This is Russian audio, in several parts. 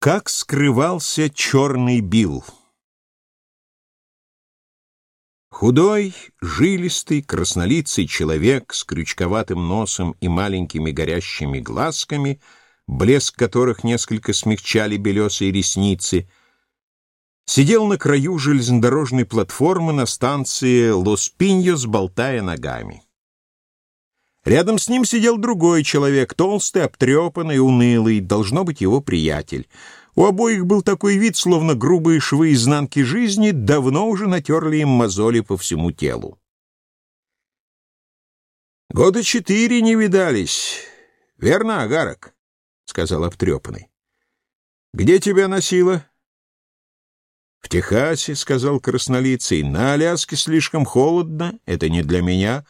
Как скрывался черный Билл? Худой, жилистый, краснолицый человек с крючковатым носом и маленькими горящими глазками, блеск которых несколько смягчали белесые ресницы, сидел на краю железнодорожной платформы на станции Лос-Пиньос, болтая ногами. Рядом с ним сидел другой человек, толстый, обтрепанный, унылый, должно быть его приятель. У обоих был такой вид, словно грубые швы изнанки жизни давно уже натерли им мозоли по всему телу. «Года четыре не видались. Верно, Агарок?» — сказал обтрепанный. «Где тебя носило?» «В Техасе», — сказал краснолицый. «На Аляске слишком холодно. Это не для меня».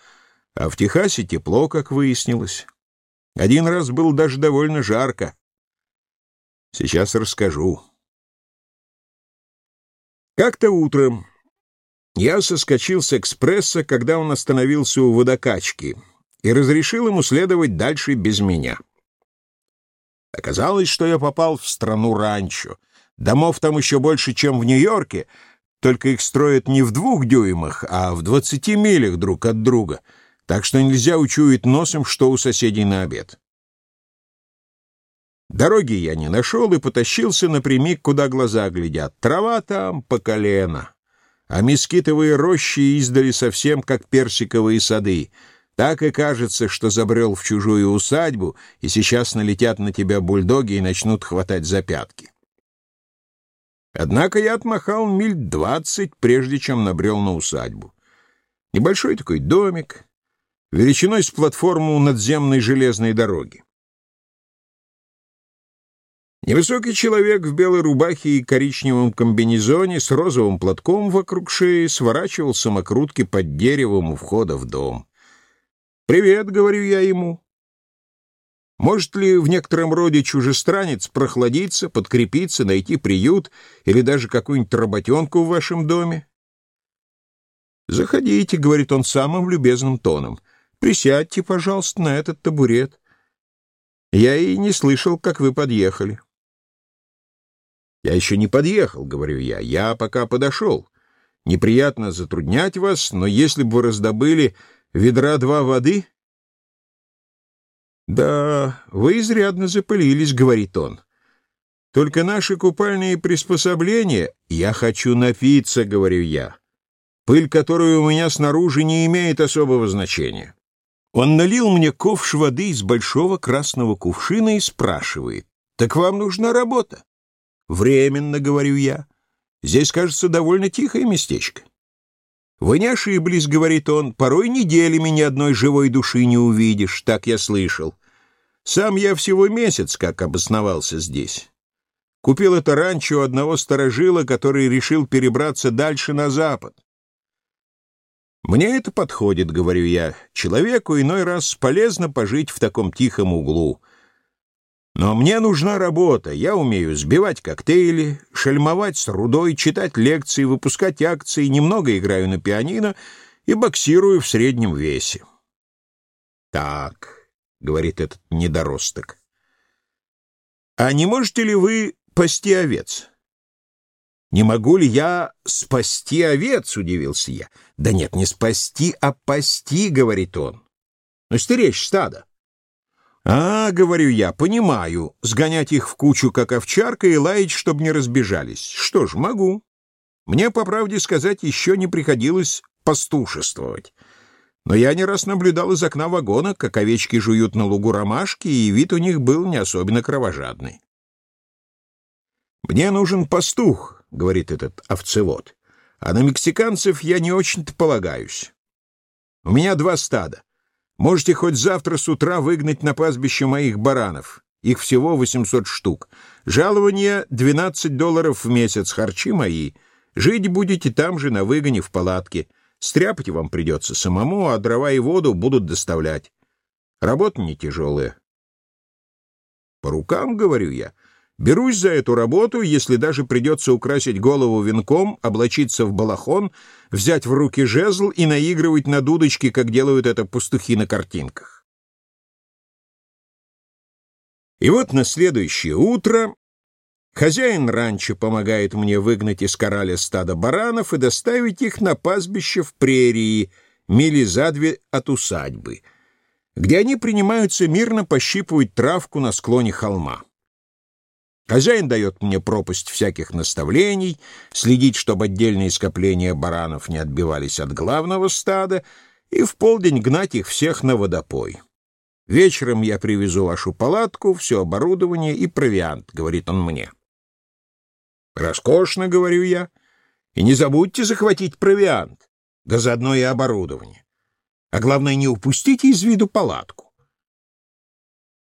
А в Техасе тепло, как выяснилось. Один раз было даже довольно жарко. Сейчас расскажу. Как-то утром я соскочил с экспресса, когда он остановился у водокачки, и разрешил ему следовать дальше без меня. Оказалось, что я попал в страну ранчо. Домов там еще больше, чем в Нью-Йорке, только их строят не в двух дюймах, а в двадцати милях друг от друга — так что нельзя учуять носом, что у соседей на обед. Дороги я не нашел и потащился напрямик, куда глаза глядят. Трава там по колено, а мескитовые рощи издали совсем как персиковые сады. Так и кажется, что забрел в чужую усадьбу, и сейчас налетят на тебя бульдоги и начнут хватать за пятки. Однако я отмахал миль двадцать, прежде чем набрел на усадьбу. Небольшой такой домик, величиной с платформу надземной железной дороги. Невысокий человек в белой рубахе и коричневом комбинезоне с розовым платком вокруг шеи сворачивал самокрутки под деревом у входа в дом. «Привет», — говорю я ему. «Может ли в некотором роде чужестранец прохладиться, подкрепиться, найти приют или даже какую-нибудь работенку в вашем доме?» «Заходите», — говорит он самым любезным тоном. Присядьте, пожалуйста, на этот табурет. Я и не слышал, как вы подъехали. Я еще не подъехал, говорю я. Я пока подошел. Неприятно затруднять вас, но если бы вы раздобыли ведра два воды... Да, вы изрядно запылились, говорит он. Только наши купальные приспособления... Я хочу напиться, говорю я. Пыль, которая у меня снаружи, не имеет особого значения. Он налил мне ковш воды из большого красного кувшина и спрашивает, «Так вам нужна работа?» «Временно», — говорю я. «Здесь, кажется, довольно тихое местечко». «Вы не ошиблись», — говорит он, — «порой неделями ни одной живой души не увидишь, так я слышал. Сам я всего месяц как обосновался здесь. Купил это ранчо у одного сторожила, который решил перебраться дальше на запад. «Мне это подходит», — говорю я. «Человеку иной раз полезно пожить в таком тихом углу. Но мне нужна работа. Я умею сбивать коктейли, шельмовать с рудой, читать лекции, выпускать акции, немного играю на пианино и боксирую в среднем весе». «Так», — говорит этот недоросток, — «а не можете ли вы пасти овец?» «Не могу ли я спасти овец?» — удивился я. «Да нет, не спасти, а пасти», — говорит он. «Ну, стеречь стадо». «А, — говорю я, — понимаю, сгонять их в кучу, как овчарка, и лаять, чтобы не разбежались. Что ж, могу. Мне, по правде сказать, еще не приходилось пастушествовать. Но я не раз наблюдал из окна вагона, как овечки жуют на лугу ромашки, и вид у них был не особенно кровожадный. «Мне нужен пастух», — говорит этот овцевод, — «а на мексиканцев я не очень-то полагаюсь. У меня два стада. Можете хоть завтра с утра выгнать на пастбище моих баранов. Их всего 800 штук. Жалование 12 долларов в месяц, харчи мои. Жить будете там же, на выгоне, в палатке. Стряпать вам придется самому, а дрова и воду будут доставлять. Работа не тяжелая. По рукам, говорю я. Берусь за эту работу, если даже придется украсить голову венком, облачиться в балахон, взять в руки жезл и наигрывать на дудочке, как делают это пастухи на картинках. И вот на следующее утро Хозяин ранчо помогает мне выгнать из кораля стадо баранов и доставить их на пастбище в прерии, мили за две от усадьбы, где они принимаются мирно пощипывать травку на склоне холма. Хозяин дает мне пропасть всяких наставлений, следить, чтобы отдельные скопления баранов не отбивались от главного стада, и в полдень гнать их всех на водопой. Вечером я привезу вашу палатку, все оборудование и провиант, — говорит он мне. Роскошно, — говорю я, — и не забудьте захватить провиант, да заодно и оборудование. А главное, не упустите из виду палатку.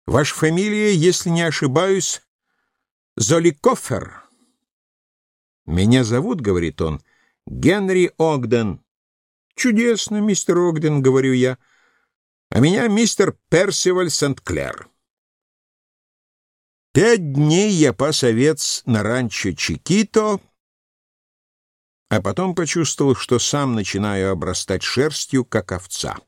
Ваша фамилия, если не ошибаюсь, Золикофер. Меня зовут, — говорит он, — Генри Огден. Чудесно, мистер Огден, — говорю я, — а меня мистер Персиваль Сент-Клер. Пять дней я пас овец на ранчо Чикито, а потом почувствовал, что сам начинаю обрастать шерстью, как овца.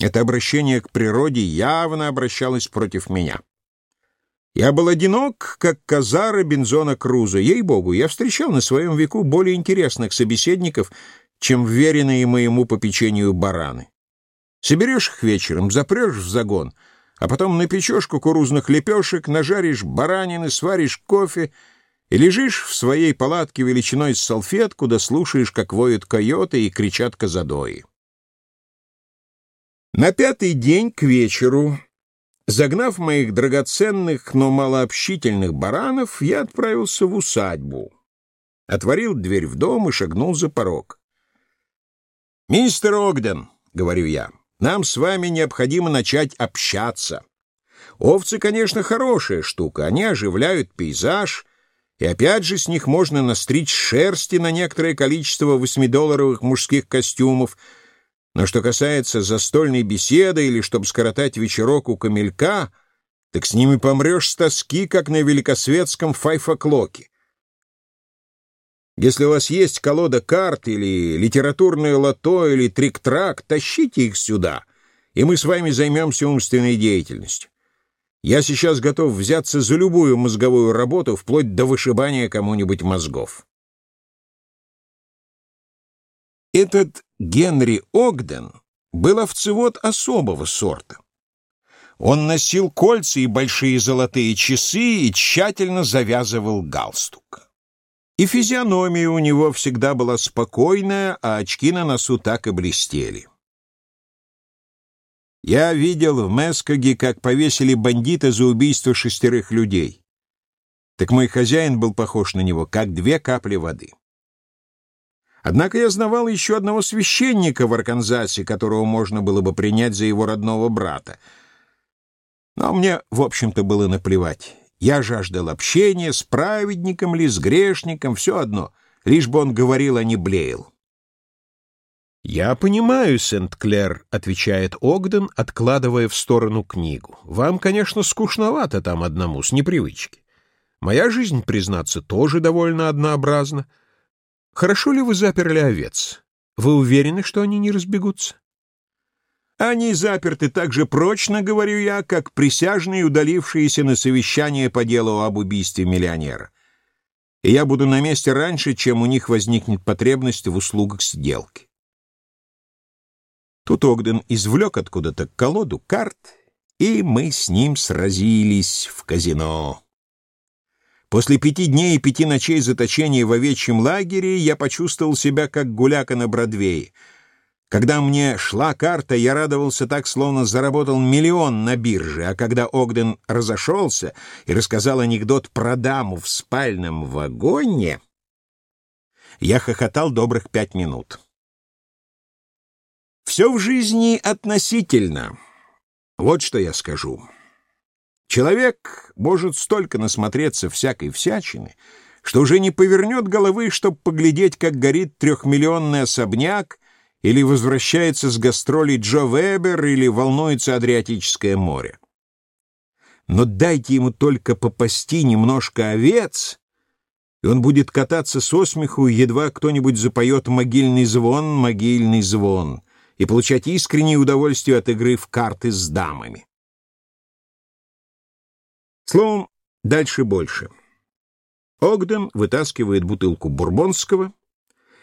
Это обращение к природе явно обращалось против меня. Я был одинок, как коза Робинзона Круза. Ей-богу, я встречал на своем веку более интересных собеседников, чем вверенные моему попечению бараны. Соберешь их вечером, запрешь в загон, а потом напечешь кукурузных лепешек, нажаришь баранины, сваришь кофе и лежишь в своей палатке величиной с салфетку, да слушаешь, как воют койоты и кричат козадои. На пятый день к вечеру, загнав моих драгоценных, но малообщительных баранов, я отправился в усадьбу, отворил дверь в дом и шагнул за порог. «Мистер Огден», — говорю я, — нам с вами необходимо начать общаться. Овцы, конечно, хорошая штука, они оживляют пейзаж, и опять же с них можно настричь шерсти на некоторое количество восьмидолларовых мужских костюмов, но что касается застольной беседы или чтобы скоротать вечерок у камелька, так с ними помрешь с тоски, как на великосветском файфоклоке. Если у вас есть колода карт или литературное лото или трик-трак, тащите их сюда, и мы с вами займемся умственной деятельностью. Я сейчас готов взяться за любую мозговую работу, вплоть до вышибания кому-нибудь мозгов. Этот Генри Огден был овцевод особого сорта. Он носил кольца и большие золотые часы и тщательно завязывал галстук. И физиономия у него всегда была спокойная, а очки на носу так и блестели. Я видел в Мескоге, как повесили бандита за убийство шестерых людей. Так мой хозяин был похож на него, как две капли воды. Однако я знавал еще одного священника в Арканзасе, которого можно было бы принять за его родного брата. Но мне, в общем-то, было наплевать. Я жаждал общения с праведником ли, с грешником, все одно, лишь бы он говорил, а не блеял. «Я понимаю, Сент-Клер», — отвечает Огден, откладывая в сторону книгу. «Вам, конечно, скучновато там одному, с непривычки. Моя жизнь, признаться, тоже довольно однообразна. Хорошо ли вы заперли овец? Вы уверены, что они не разбегутся?» Они заперты так же прочно, говорю я, как присяжные, удалившиеся на совещание по делу об убийстве миллионера. И я буду на месте раньше, чем у них возникнет потребность в услугах сделки. Тут Огден извлек откуда-то колоду карт, и мы с ним сразились в казино. После пяти дней и пяти ночей заточения в овечьем лагере я почувствовал себя как гуляка на Бродвее — когда мне шла карта, я радовался так, словно заработал миллион на бирже, а когда Огден разошелся и рассказал анекдот про даму в спальном вагоне, я хохотал добрых пять минут. Все в жизни относительно. Вот что я скажу. Человек может столько насмотреться всякой всячины, что уже не повернет головы, чтобы поглядеть, как горит трехмиллионный особняк, или возвращается с гастролей Джо Вебер, или волнуется Адриатическое море. Но дайте ему только попасти немножко овец, и он будет кататься со смеху, едва кто-нибудь запоет могильный звон, могильный звон, и получать искреннее удовольствие от игры в карты с дамами. Словом, Дальше больше. Огден вытаскивает бутылку бурбонского,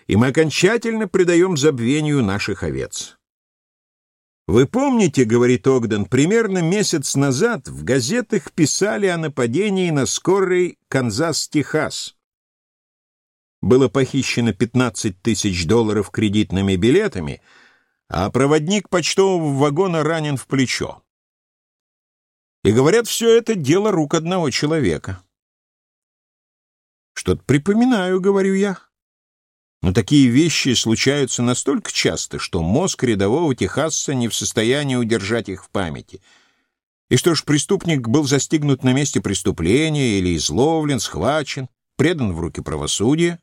и мы окончательно придаем забвению наших овец. «Вы помните, — говорит Огден, — примерно месяц назад в газетах писали о нападении на скорый Канзас-Техас. Было похищено 15 тысяч долларов кредитными билетами, а проводник почтового вагона ранен в плечо. И говорят, все это дело рук одного человека. Что-то припоминаю, говорю я. Но такие вещи случаются настолько часто, что мозг рядового техасца не в состоянии удержать их в памяти. И что ж, преступник был застигнут на месте преступления или изловлен, схвачен, предан в руки правосудия?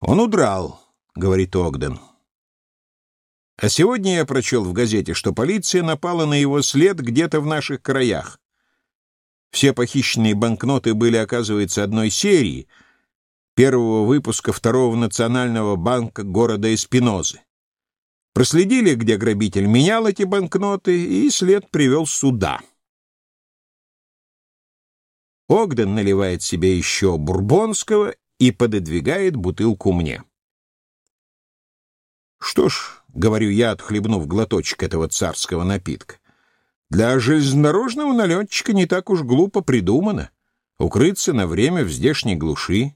«Он удрал», — говорит Огден. А сегодня я прочел в газете, что полиция напала на его след где-то в наших краях. Все похищенные банкноты были, оказывается, одной серии, первого выпуска второго национального банка города Эспинозы. Проследили, где грабитель менял эти банкноты, и след привел сюда. Огден наливает себе еще бурбонского и пододвигает бутылку мне. Что ж, — говорю я, отхлебнув глоточек этого царского напитка. «Для железнодорожного налетчика не так уж глупо придумано. Укрыться на время в здешней глуши.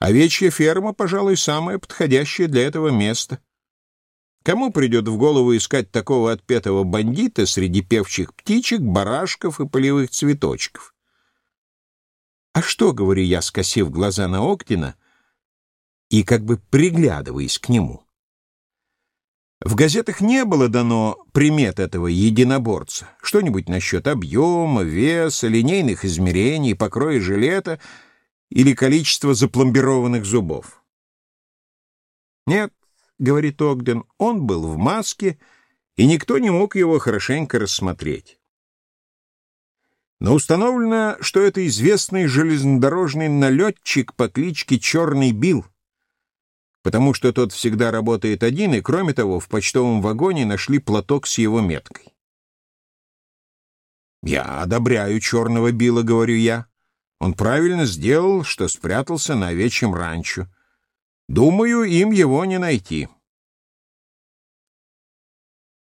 Овечья ферма, пожалуй, самое подходящее для этого место. Кому придет в голову искать такого отпетого бандита среди певчих птичек, барашков и полевых цветочков? А что, говорю я, скосив глаза на Октина и как бы приглядываясь к нему? В газетах не было дано примет этого единоборца. Что-нибудь насчет объема, веса, линейных измерений, покроя жилета или количества запломбированных зубов. «Нет», — говорит Огден, — «он был в маске, и никто не мог его хорошенько рассмотреть». Но установлено, что это известный железнодорожный налетчик по кличке Черный Билл, потому что тот всегда работает один, и, кроме того, в почтовом вагоне нашли платок с его меткой. «Я одобряю черного Билла», — говорю я. «Он правильно сделал, что спрятался на овечьем ранчо. Думаю, им его не найти».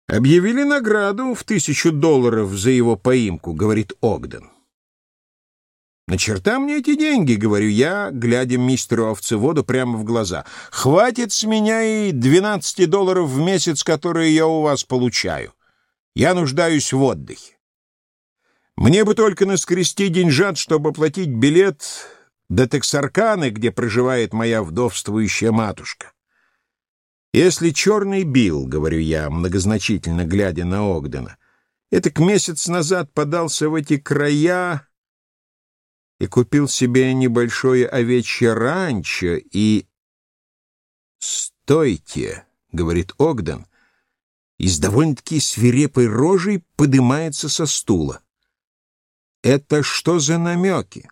«Объявили награду в тысячу долларов за его поимку», — говорит Огден. «На черта мне эти деньги?» — говорю я, глядя мистеру овцеводу прямо в глаза. «Хватит с меня и 12 долларов в месяц, которые я у вас получаю. Я нуждаюсь в отдыхе. Мне бы только наскрести деньжат, чтобы платить билет до Тексарканы, где проживает моя вдовствующая матушка. Если черный бил, — говорю я, многозначительно глядя на Огдена, — это к месяц назад подался в эти края и купил себе небольшое овечье ранчо и... «Стойте!» — говорит Огден, и с довольно-таки свирепой рожей подымается со стула. «Это что за намеки?»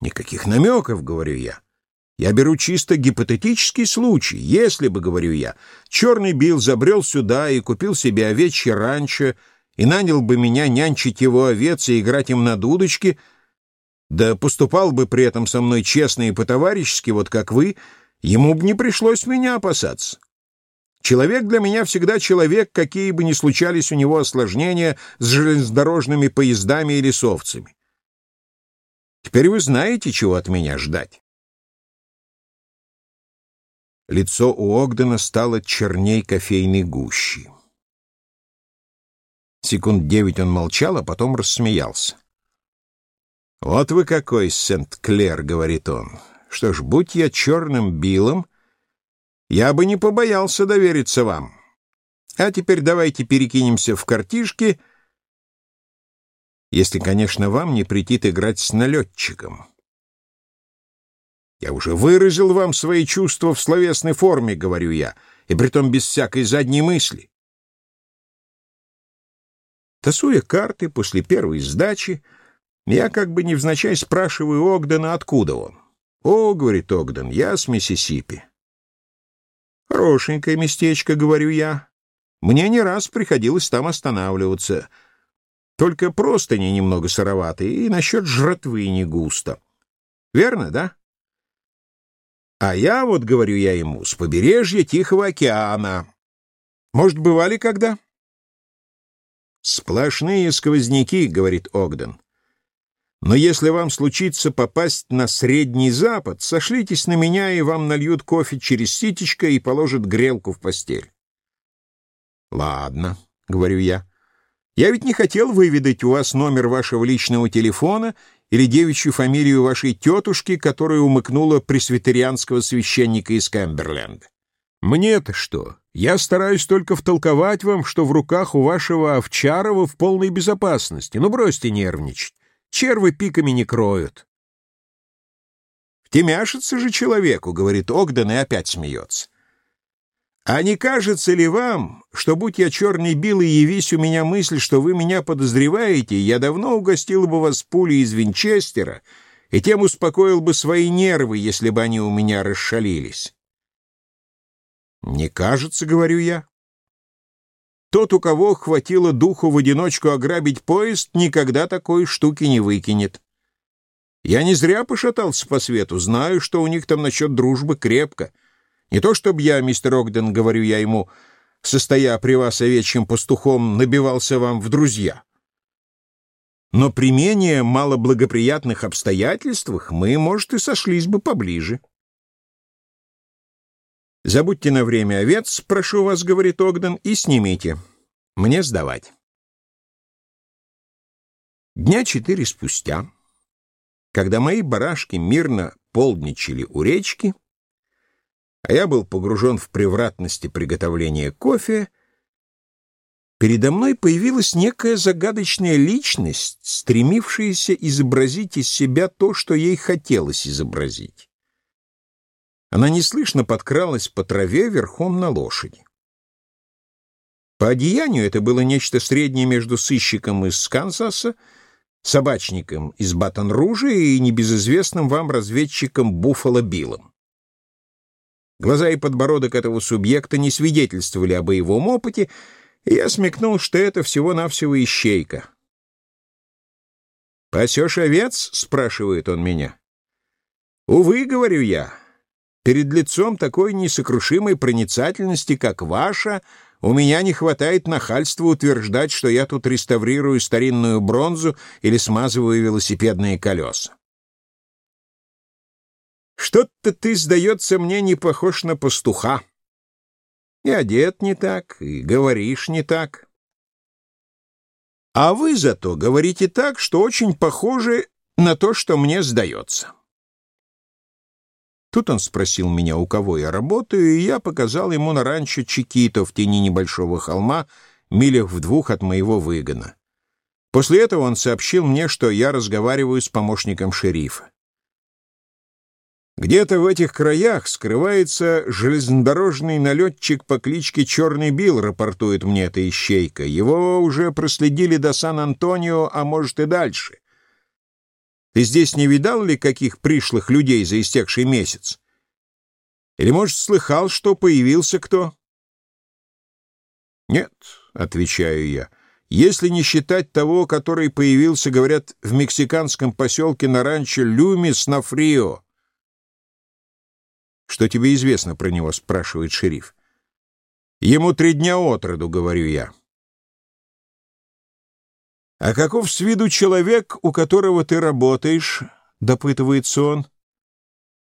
«Никаких намеков», — говорю я. «Я беру чисто гипотетический случай. Если бы, — говорю я, — черный Билл забрел сюда и купил себе овечье ранчо и нанял бы меня нянчить его овец и играть им на дудочке, — да поступал бы при этом со мной честно и по-товарищески, вот как вы, ему бы не пришлось меня опасаться. Человек для меня всегда человек, какие бы ни случались у него осложнения с железнодорожными поездами или совцами. Теперь вы знаете, чего от меня ждать. Лицо у Огдена стало черней кофейной гущи. Секунд девять он молчал, а потом рассмеялся. «Вот вы какой, Сент-Клер», — говорит он. «Что ж, будь я черным Биллом, я бы не побоялся довериться вам. А теперь давайте перекинемся в картишки, если, конечно, вам не претит играть с налетчиком». «Я уже выразил вам свои чувства в словесной форме», — говорю я, и притом без всякой задней мысли. Тасуя карты после первой сдачи, я как бы невзначай спрашиваю Огдена, откуда он. «О, — говорит Огден, — я с Миссисипи». «Хорошенькое местечко, — говорю я. Мне не раз приходилось там останавливаться. Только простыни немного сыроватые, и насчет жратвы не густо. Верно, да? А я, вот говорю я ему, с побережья Тихого океана. Может, бывали когда? Сплошные сквозняки, говорит Огден. Но если вам случится попасть на Средний Запад, сошлитесь на меня, и вам нальют кофе через ситечко и положат грелку в постель. Ладно, говорю я. Я ведь не хотел выведать у вас номер вашего личного телефона или девичью фамилию вашей тетушки, которая умыкнула пресвитерианского священника из Кэмберленда. Мне-то что? Я стараюсь только втолковать вам, что в руках у вашего Овчарова в полной безопасности. Ну, бросьте нервничать. Червы пиками не кроют. «Втемяшится же человеку», — говорит Огден и опять смеется. А не кажется ли вам, что, будь я черный бил и явись у меня мысль, что вы меня подозреваете, я давно угостил бы вас пулей из Винчестера и тем успокоил бы свои нервы, если бы они у меня расшалились? Не кажется, говорю я. Тот, у кого хватило духу в одиночку ограбить поезд, никогда такой штуки не выкинет. Я не зря пошатался по свету, знаю, что у них там насчет дружбы крепко — не то чтобы я, мистер Огден, говорю я ему, состоя при вас овечьим пастухом, набивался вам в друзья. Но при менее малоблагоприятных обстоятельствах мы, может, и сошлись бы поближе. «Забудьте на время овец, прошу вас, — говорит Огден, — и снимите. Мне сдавать». Дня четыре спустя, когда мои барашки мирно полдничали у речки, а я был погружен в превратности приготовления кофе, передо мной появилась некая загадочная личность, стремившаяся изобразить из себя то, что ей хотелось изобразить. Она неслышно подкралась по траве верхом на лошади. По одеянию это было нечто среднее между сыщиком из Канзаса, собачником из Батон-Ружа и небезызвестным вам разведчиком Буффало Биллом. Глаза и подбородок этого субъекта не свидетельствовали о боевом опыте, и я смекнул, что это всего-навсего ищейка. «Пасешь овец?» — спрашивает он меня. «Увы, — говорю я, — перед лицом такой несокрушимой проницательности, как ваша, у меня не хватает нахальства утверждать, что я тут реставрирую старинную бронзу или смазываю велосипедные колеса. Что-то ты, сдается мне, не похож на пастуха. И одет не так, и говоришь не так. А вы зато говорите так, что очень похоже на то, что мне сдается. Тут он спросил меня, у кого я работаю, и я показал ему на ранчо Чикито в тени небольшого холма, милях в двух от моего выгона. После этого он сообщил мне, что я разговариваю с помощником шерифа. Где-то в этих краях скрывается железнодорожный налетчик по кличке Черный Билл, рапортует мне эта ищейка. Его уже проследили до Сан-Антонио, а может и дальше. Ты здесь не видал ли каких пришлых людей за истекший месяц? Или, может, слыхал, что появился кто? Нет, — отвечаю я, — если не считать того, который появился, говорят, в мексиканском поселке на ранчо Люмис на Фрио. «Что тебе известно про него?» — спрашивает шериф. «Ему три дня от роду», — говорю я. «А каков с виду человек, у которого ты работаешь?» — допытывается он.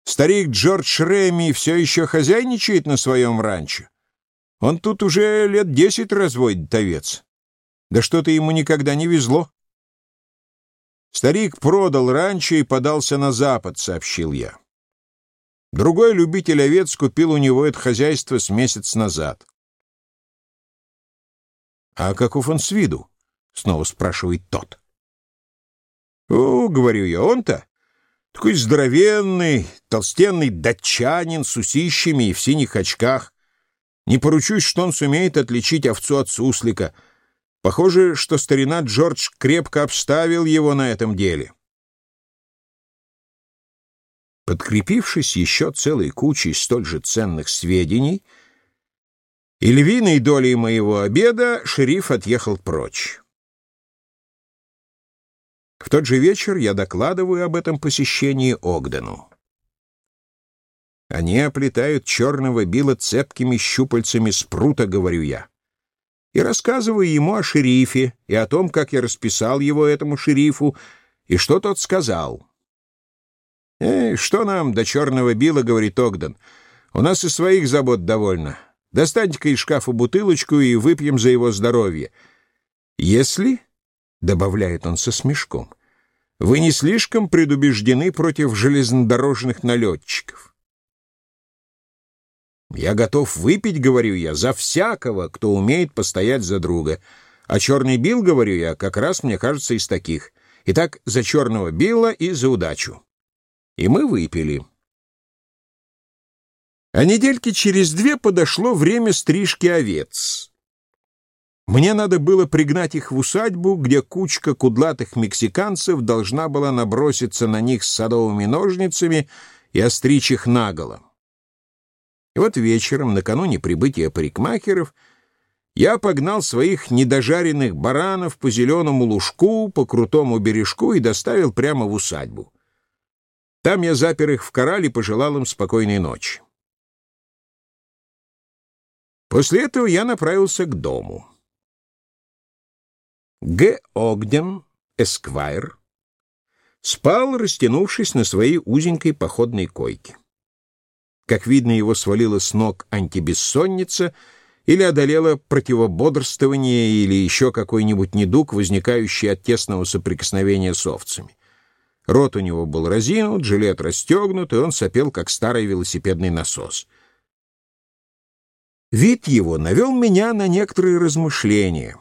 «Старик Джордж Реми все еще хозяйничает на своем ранчо. Он тут уже лет десять разводит овец. Да что-то ему никогда не везло». «Старик продал ранчо и подался на запад», — сообщил я. Другой любитель овец купил у него это хозяйство с месяц назад. «А каков он с виду?» — снова спрашивает тот. «О, — говорю я, — он-то такой здоровенный, толстенный датчанин с усищами и в синих очках. Не поручусь, что он сумеет отличить овцу от суслика. Похоже, что старина Джордж крепко обставил его на этом деле. Подкрепившись еще целой кучей столь же ценных сведений и львиной долей моего обеда, шериф отъехал прочь. В тот же вечер я докладываю об этом посещении Огдену. Они оплетают черного Билла цепкими щупальцами спрута, говорю я. И рассказываю ему о шерифе и о том, как я расписал его этому шерифу, и что тот сказал. «Эй, что нам до черного Билла?» — говорит Огден. «У нас и своих забот довольно. Достаньте-ка из шкафа бутылочку и выпьем за его здоровье. Если, — добавляет он со смешком, — вы не слишком предубеждены против железнодорожных налетчиков. Я готов выпить, говорю я, за всякого, кто умеет постоять за друга. А черный Билл, говорю я, как раз, мне кажется, из таких. Итак, за черного Билла и за удачу. И мы выпили. А недельки через две подошло время стрижки овец. Мне надо было пригнать их в усадьбу, где кучка кудлатых мексиканцев должна была наброситься на них с садовыми ножницами и остричь их наголо. И вот вечером, накануне прибытия парикмахеров, я погнал своих недожаренных баранов по зеленому лужку, по крутому бережку и доставил прямо в усадьбу. Там я запер их в корале и пожелал им спокойной ночи. После этого я направился к дому. Г. Огден, эсквайр, спал, растянувшись на своей узенькой походной койке. Как видно, его свалила с ног антибессонница или одолело противободрствование или еще какой-нибудь недуг, возникающий от тесного соприкосновения с овцами. Рот у него был разинут, жилет расстегнут, и он сопел, как старый велосипедный насос. Вид его навел меня на некоторые размышления.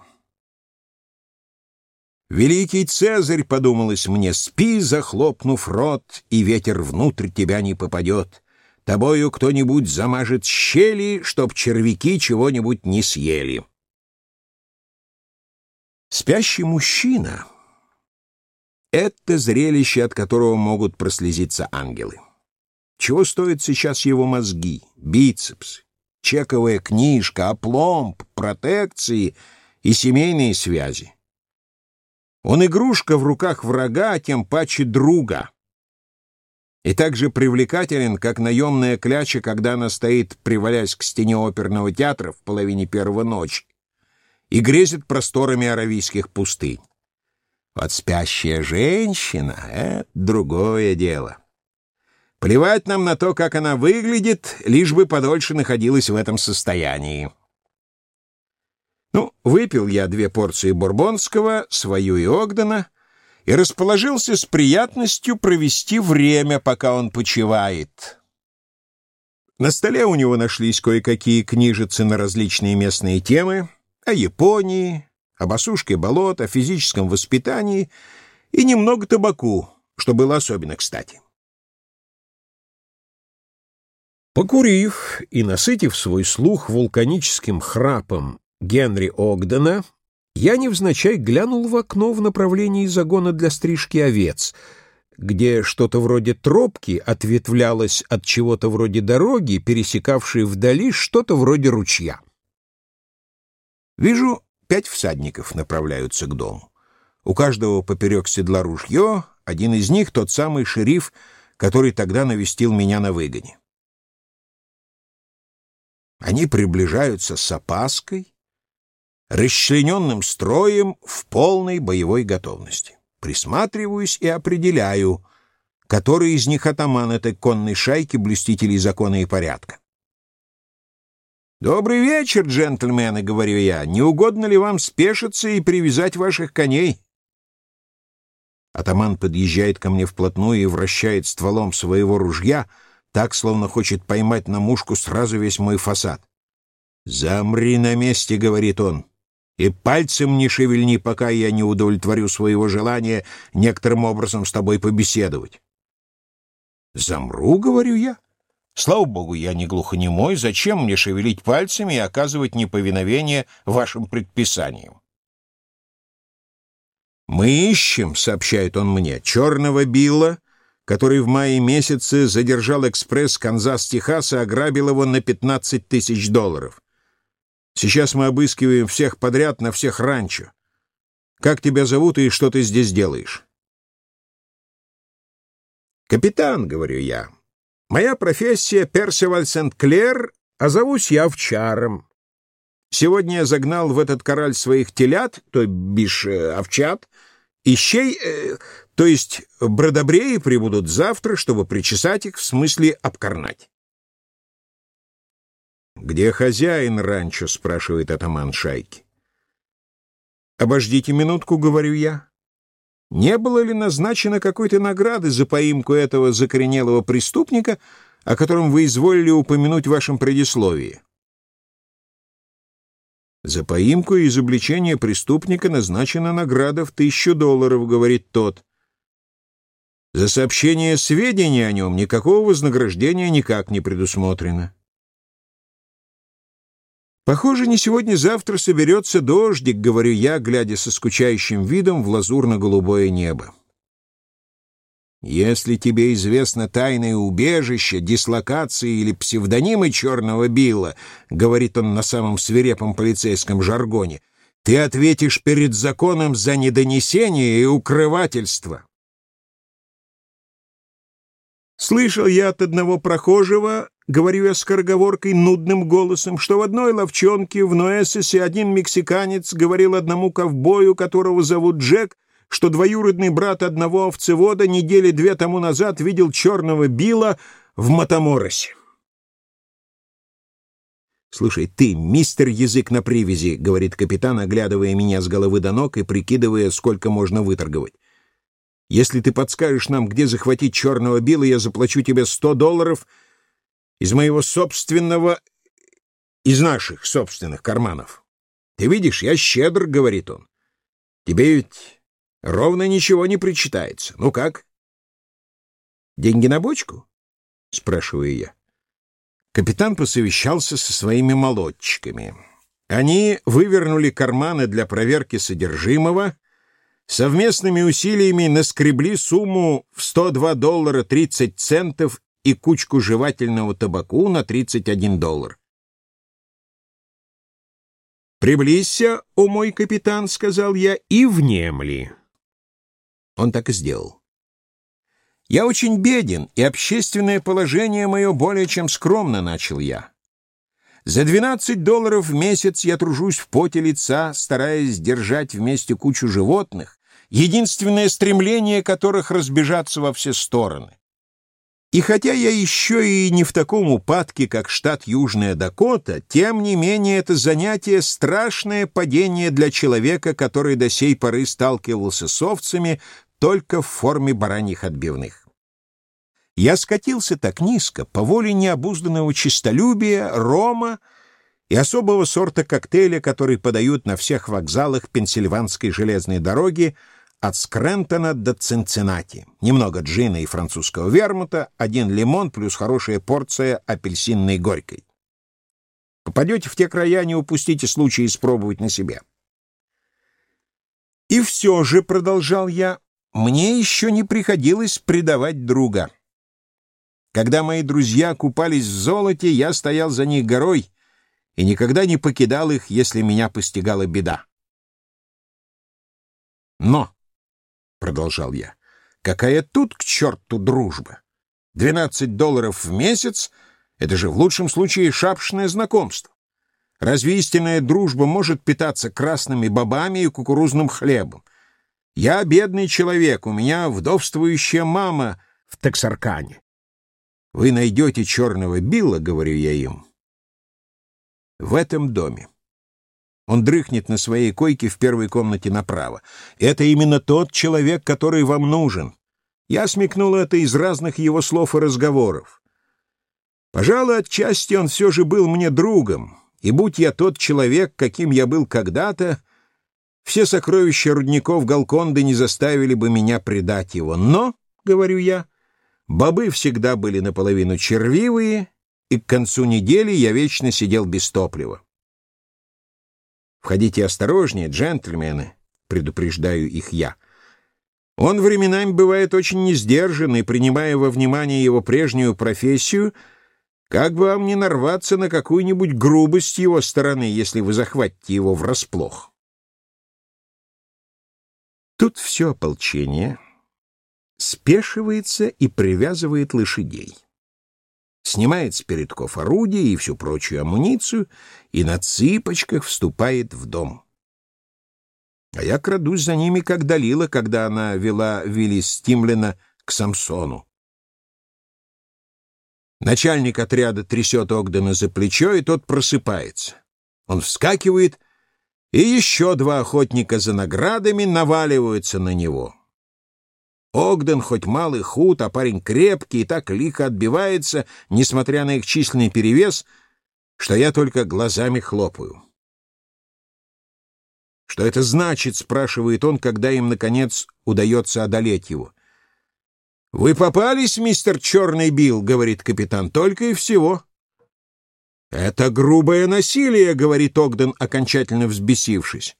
«Великий Цезарь», — подумалось мне, — «спи, захлопнув рот, и ветер внутрь тебя не попадет». Тобою кто-нибудь замажет щели, чтоб червяки чего-нибудь не съели. Спящий мужчина — это зрелище, от которого могут прослезиться ангелы. Чего стоят сейчас его мозги, бицепсы, чековая книжка, опломб, протекции и семейные связи? Он игрушка в руках врага, а тем паче друга — и так же привлекателен, как наемная кляча, когда она стоит, привалясь к стене оперного театра в половине первого ночи, и грезит просторами аравийских пустынь. Вот спящая женщина — это другое дело. Плевать нам на то, как она выглядит, лишь бы подольше находилась в этом состоянии. Ну, выпил я две порции бурбонского, свою и Огдена, и расположился с приятностью провести время, пока он почивает. На столе у него нашлись кое-какие книжицы на различные местные темы о Японии, об осушке болот, о физическом воспитании и немного табаку, что было особенно кстати. Покурив и насытив свой слух вулканическим храпом Генри Огдена, я невзначай глянул в окно в направлении загона для стрижки овец, где что-то вроде тропки ответвлялось от чего-то вроде дороги, пересекавшей вдали что-то вроде ручья. Вижу, пять всадников направляются к дому. У каждого поперек седла ружье, один из них — тот самый шериф, который тогда навестил меня на выгоне. Они приближаются с опаской, расчлененным строем в полной боевой готовности. Присматриваюсь и определяю, который из них атаман этой конной шайки блюстителей закона и порядка. «Добрый вечер, джентльмены», — говорю я. «Не угодно ли вам спешиться и привязать ваших коней?» Атаман подъезжает ко мне вплотную и вращает стволом своего ружья, так, словно хочет поймать на мушку сразу весь мой фасад. «Замри на месте», — говорит он и пальцем не шевельни, пока я не удовлетворю своего желания некоторым образом с тобой побеседовать. Замру, говорю я. Слава богу, я не глухонемой, зачем мне шевелить пальцами и оказывать неповиновение вашим предписаниям? «Мы ищем», — сообщает он мне, — «черного Билла, который в мае месяце задержал экспресс Канзас-Техас и ограбил его на 15 тысяч долларов. Сейчас мы обыскиваем всех подряд на всех ранчо. Как тебя зовут и что ты здесь делаешь?» «Капитан», — говорю я, — «моя профессия Персиваль Сент-Клер, а зовусь я овчаром. Сегодня я загнал в этот кораль своих телят, то бишь э, овчат, ищей, э, то есть бродобреи прибудут завтра, чтобы причесать их, в смысле обкорнать. «Где хозяин ранчо?» — спрашивает атаман шайки. «Обождите минутку», — говорю я. «Не было ли назначено какой-то награды за поимку этого закоренелого преступника, о котором вы изволили упомянуть в вашем предисловии?» «За поимку и изобличение преступника назначена награда в тысячу долларов», — говорит тот. «За сообщение сведений о нем никакого вознаграждения никак не предусмотрено». «Похоже, не сегодня-завтра соберется дождик», — говорю я, глядя со скучающим видом в лазурно-голубое небо. Если тебе известно тайное убежище, дислокации или псевдонимы черного Билла, — говорит он на самом свирепом полицейском жаргоне, — ты ответишь перед законом за недонесение и укрывательство. Слышал я от одного прохожего, говорю я скороговоркой, нудным голосом, что в одной ловчонке в Ноэсесе один мексиканец говорил одному ковбою, которого зовут Джек, что двоюродный брат одного овцевода недели две тому назад видел черного Билла в Матаморосе. «Слушай, ты, мистер язык на привязи», — говорит капитан, оглядывая меня с головы до ног и прикидывая, сколько можно выторговать. «Если ты подскажешь нам, где захватить черного Билла, я заплачу тебе сто долларов из моего собственного... из наших собственных карманов. Ты видишь, я щедр», — говорит он. «Тебе ведь Ровно ничего не причитается. Ну как? Деньги на бочку? Спрашиваю я. Капитан посовещался со своими молодчиками. Они вывернули карманы для проверки содержимого, совместными усилиями наскребли сумму в 102 доллара 30 центов и кучку жевательного табаку на 31 доллар. «Приблизься, о мой капитан», — сказал я, — «и внемли». Он так и сделал. «Я очень беден, и общественное положение мое более чем скромно», — начал я. «За 12 долларов в месяц я тружусь в поте лица, стараясь держать вместе кучу животных, единственное стремление которых — разбежаться во все стороны. И хотя я еще и не в таком упадке, как штат Южная Дакота, тем не менее это занятие — страшное падение для человека, который до сей поры сталкивался с овцами, только в форме бараньих отбивных. Я скатился так низко по воле необузданного честолюбия, рома и особого сорта коктейля, который подают на всех вокзалах Пенсильванской железной дороги от Скрентона до Цинциннати. Немного джина и французского вермута, один лимон плюс хорошая порция апельсинной горькой. Попадете в те края, не упустите случая испробовать на себе. И все же, — продолжал я, мне еще не приходилось предавать друга. Когда мои друзья купались в золоте, я стоял за них горой и никогда не покидал их, если меня постигала беда. Но, — продолжал я, — какая тут к черту дружба? Двенадцать долларов в месяц — это же в лучшем случае шапшное знакомство. Разве истинная дружба может питаться красными бобами и кукурузным хлебом? Я бедный человек, у меня вдовствующая мама в Тексаркане. Вы найдете черного Билла, говорю я им, в этом доме. Он дрыхнет на своей койке в первой комнате направо. Это именно тот человек, который вам нужен. Я смекнул это из разных его слов и разговоров. Пожалуй, отчасти он все же был мне другом, и будь я тот человек, каким я был когда-то, все сокровища рудников Галконды не заставили бы меня предать его. Но, — говорю я, — бобы всегда были наполовину червивые, и к концу недели я вечно сидел без топлива. «Входите осторожнее, джентльмены», — предупреждаю их я. Он временами бывает очень несдержанный, принимая во внимание его прежнюю профессию, как бы вам не нарваться на какую-нибудь грубость его стороны, если вы захватите его врасплох. Тут все ополчение, спешивается и привязывает лошадей. Снимает с передков орудия и всю прочую амуницию и на цыпочках вступает в дом. А я крадусь за ними, как Далила, когда она вела Вилли Стимлина к Самсону. Начальник отряда трясет Огдена за плечо, и тот просыпается. Он вскакивает, и еще два охотника за наградами наваливаются на него. Огден хоть малый худ, а парень крепкий и так лихо отбивается, несмотря на их численный перевес, что я только глазами хлопаю. «Что это значит?» — спрашивает он, когда им, наконец, удается одолеть его. «Вы попались, мистер Черный Билл?» — говорит капитан. «Только и всего». «Это грубое насилие», — говорит Огден, окончательно взбесившись.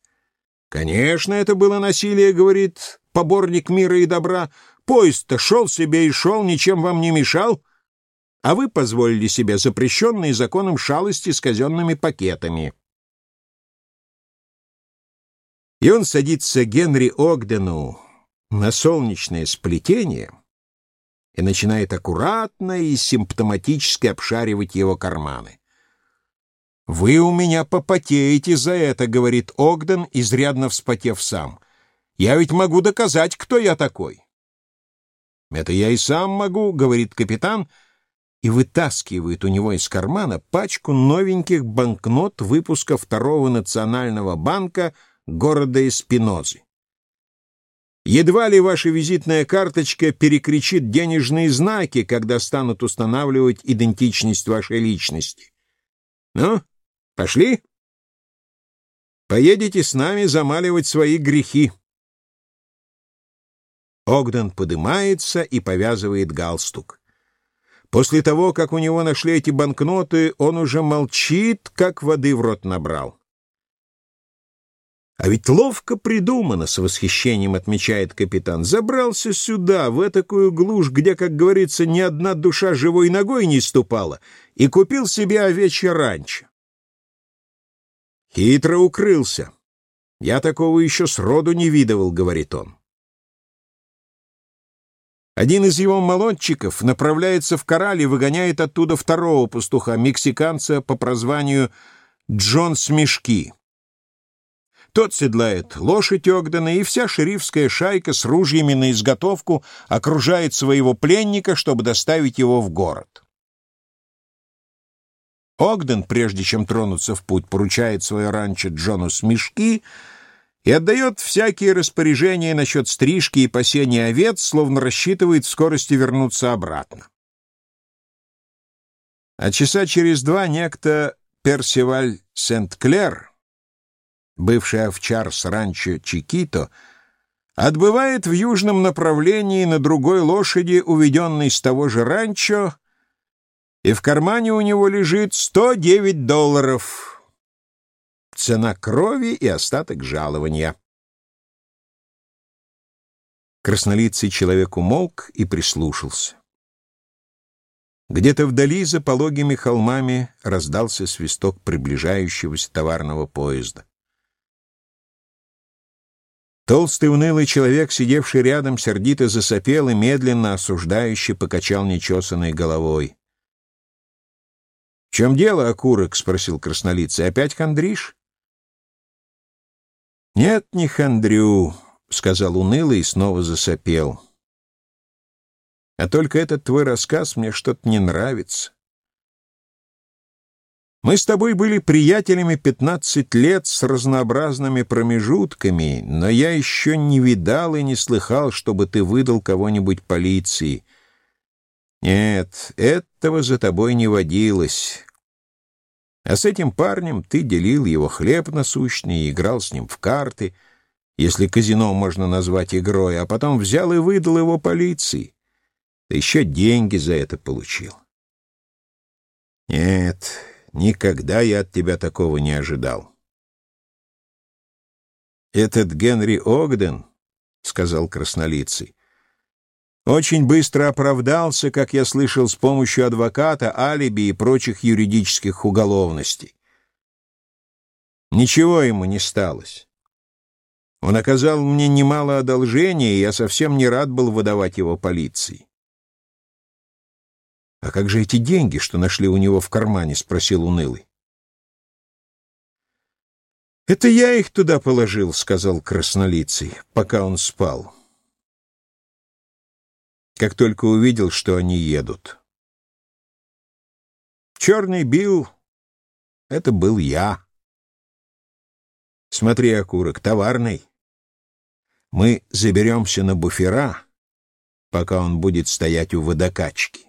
«Конечно, это было насилие», — говорит поборник мира и добра. «Поезд-то шел себе и шел, ничем вам не мешал, а вы позволили себе запрещенные законом шалости с казенными пакетами». И он садится Генри Огдену на солнечное сплетение и начинает аккуратно и симптоматически обшаривать его карманы. «Вы у меня попотеете за это», — говорит Огден, изрядно вспотев сам. «Я ведь могу доказать, кто я такой». «Это я и сам могу», — говорит капитан, и вытаскивает у него из кармана пачку новеньких банкнот выпуска Второго национального банка города Эспинозы. Едва ли ваша визитная карточка перекричит денежные знаки, когда станут устанавливать идентичность вашей личности. Ну, Пошли? Поедете с нами замаливать свои грехи. Огден подымается и повязывает галстук. После того, как у него нашли эти банкноты, он уже молчит, как воды в рот набрал. «А ведь ловко придумано», — с восхищением отмечает капитан. «Забрался сюда, в этакую глушь, где, как говорится, ни одна душа живой ногой не ступала, и купил себе овечье ранчо. Хитро укрылся. Я такого еще сроду не видывал, говорит он. Один из его молодчиков направляется в кораль и выгоняет оттуда второго пастуха, мексиканца по прозванию Джон Смешки. Тот седлает лошадь Огдена, и вся шерифская шайка с ружьями на изготовку окружает своего пленника, чтобы доставить его в город. Огден, прежде чем тронуться в путь, поручает свое ранчо Джону Смешки и отдает всякие распоряжения насчет стрижки и пасения овец, словно рассчитывает в скорости вернуться обратно. А часа через два некто Персиваль Сент-Клер, бывший овчар с ранчо Чикито, отбывает в южном направлении на другой лошади, уведенной с того же ранчо, и в кармане у него лежит 109 долларов. Цена крови и остаток жалования. Краснолицый человек умолк и прислушался. Где-то вдали за пологими холмами раздался свисток приближающегося товарного поезда. Толстый унылый человек, сидевший рядом, сердито засопел и медленно осуждающе покачал нечесанной головой чем дело, окурок? — спросил краснолицый. — Опять хандришь? — Нет, не хандрю, — сказал унылый и снова засопел. — А только этот твой рассказ мне что-то не нравится. Мы с тобой были приятелями пятнадцать лет с разнообразными промежутками, но я еще не видал и не слыхал, чтобы ты выдал кого-нибудь полиции. Нет, этого за тобой не водилось. А с этим парнем ты делил его хлеб насущный и играл с ним в карты, если казино можно назвать игрой, а потом взял и выдал его полиции. Ты еще деньги за это получил. Нет, никогда я от тебя такого не ожидал. Этот Генри Огден, — сказал краснолицый, очень быстро оправдался, как я слышал, с помощью адвоката, алиби и прочих юридических уголовностей. Ничего ему не сталось. Он оказал мне немало одолжения, и я совсем не рад был выдавать его полиции. «А как же эти деньги, что нашли у него в кармане?» — спросил унылый. «Это я их туда положил», — сказал краснолицый, пока он спал. Как только увидел, что они едут. Черный Билл — это был я. Смотри, окурок, товарный. Мы заберемся на буфера, пока он будет стоять у водокачки.